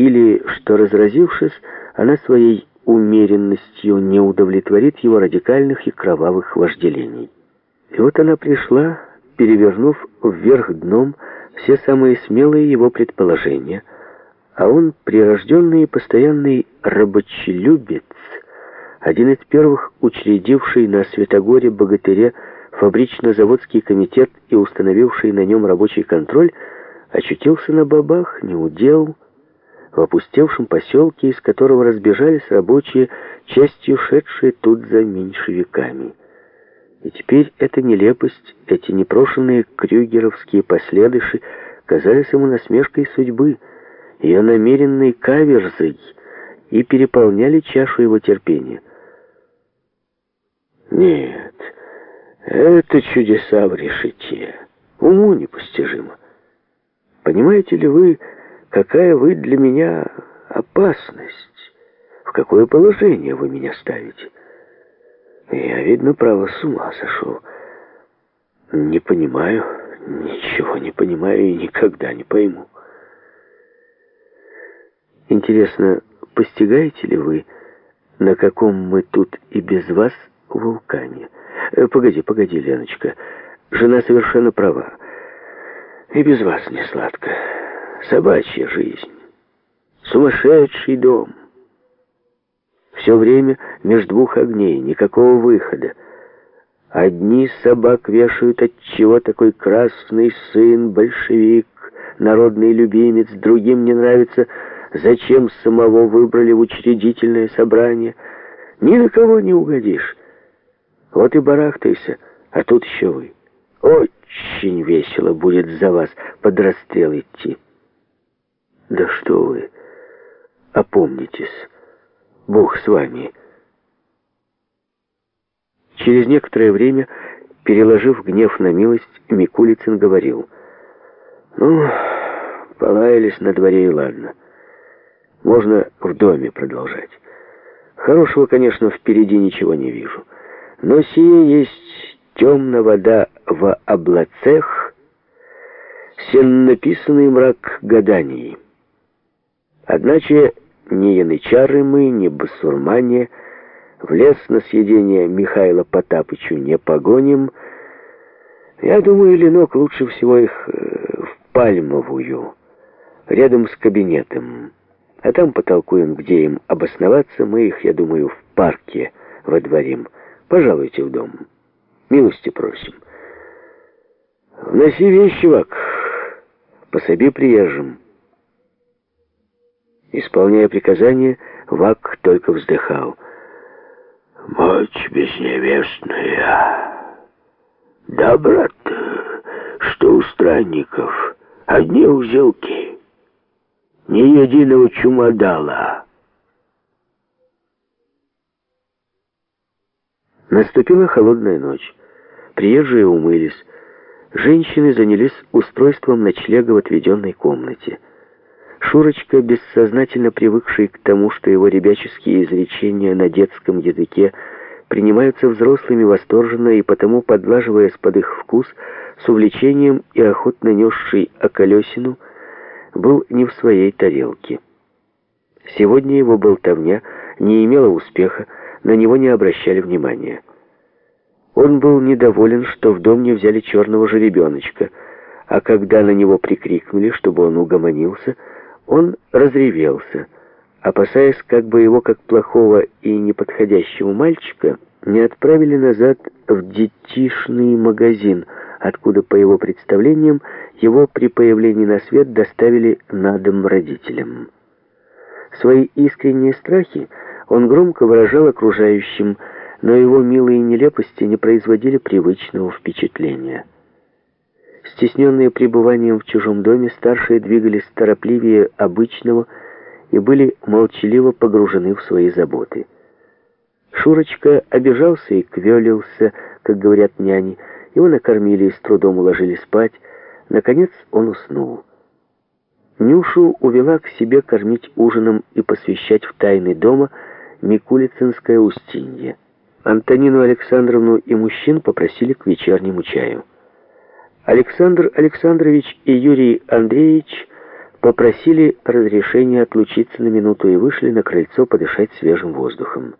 или что, разразившись, она своей умеренностью не удовлетворит его радикальных и кровавых вожделений. И вот она пришла, перевернув вверх дном все самые смелые его предположения, а он, прирожденный и постоянный рабочелюбец, один из первых учредивший на Святогоре Богатыре фабрично-заводский комитет и установивший на нем рабочий контроль, очутился на бабах, не удел, в опустевшем поселке, из которого разбежались рабочие, частью шедшие тут за меньшевиками. И теперь эта нелепость, эти непрошенные крюгеровские последыши казались ему насмешкой судьбы, ее намеренной каверзой, и переполняли чашу его терпения. Нет, это чудеса в решете, уму непостижимо. Понимаете ли вы, какая вы для меня опасность, в какое положение вы меня ставите? Я, видно, право с ума сошел. Не понимаю, ничего не понимаю и никогда не пойму. Интересно, постигаете ли вы, на каком мы тут и без вас вулкане? Э, погоди, погоди, Леночка, жена совершенно права. И без вас не сладко. Собачья жизнь. Сумасшедший дом. Все время между двух огней, никакого выхода. Одни собак вешают, от чего такой красный сын, большевик, народный любимец, другим не нравится, зачем самого выбрали в учредительное собрание. Ни на кого не угодишь. Вот и барахтайся, а тут еще вы. Очень весело будет за вас под расстрел идти. Да что вы, опомнитесь, Бог с вами. Через некоторое время, переложив гнев на милость, Микулицын говорил, «Ну, полаялись на дворе и ладно. Можно в доме продолжать. Хорошего, конечно, впереди ничего не вижу. Но сие есть темная вода в облацех, сеннаписанный мрак гаданий. Одначе ни янычары мы, ни басурмане в лес на съедение Михаила Потапычу не погоним. Я думаю, Ленок лучше всего их э, в Пальмовую, рядом с кабинетом. А там потолкуем, где им обосноваться. Мы их, я думаю, в парке водворим. Пожалуйте в дом. Милости просим. Вноси вещи, Вак, пособи приезжим. Исполняя приказание, Вак только вздыхал. «Мать безневестная! Да, брат, что у странников? Одни узелки, ни единого чумодала». Наступила холодная ночь. Приезжие умылись. Женщины занялись устройством ночлега в отведенной комнате. Шурочка, бессознательно привыкший к тому, что его ребяческие изречения на детском языке принимаются взрослыми восторженно и потому, подлаживаясь под их вкус, с увлечением и охотно несший околесину, был не в своей тарелке. Сегодня его болтовня не имела успеха, на него не обращали внимания. Он был недоволен, что в дом не взяли черного жеребеночка, а когда на него прикрикнули, чтобы он угомонился, он разревелся, опасаясь, как бы его, как плохого и неподходящего мальчика, не отправили назад в детишный магазин, откуда, по его представлениям, его при появлении на свет доставили на дом родителям. Свои искренние страхи он громко выражал окружающим, но его милые нелепости не производили привычного впечатления. Стесненные пребыванием в чужом доме, старшие двигались торопливее обычного и были молчаливо погружены в свои заботы. Шурочка обижался и квелился, как говорят няни. Его накормили и с трудом уложили спать. Наконец он уснул. Нюшу увела к себе кормить ужином и посвящать в тайны дома Микулицинская Устинья. Антонину Александровну и мужчин попросили к вечернему чаю. Александр Александрович и Юрий Андреевич попросили разрешения отлучиться на минуту и вышли на крыльцо подышать свежим воздухом.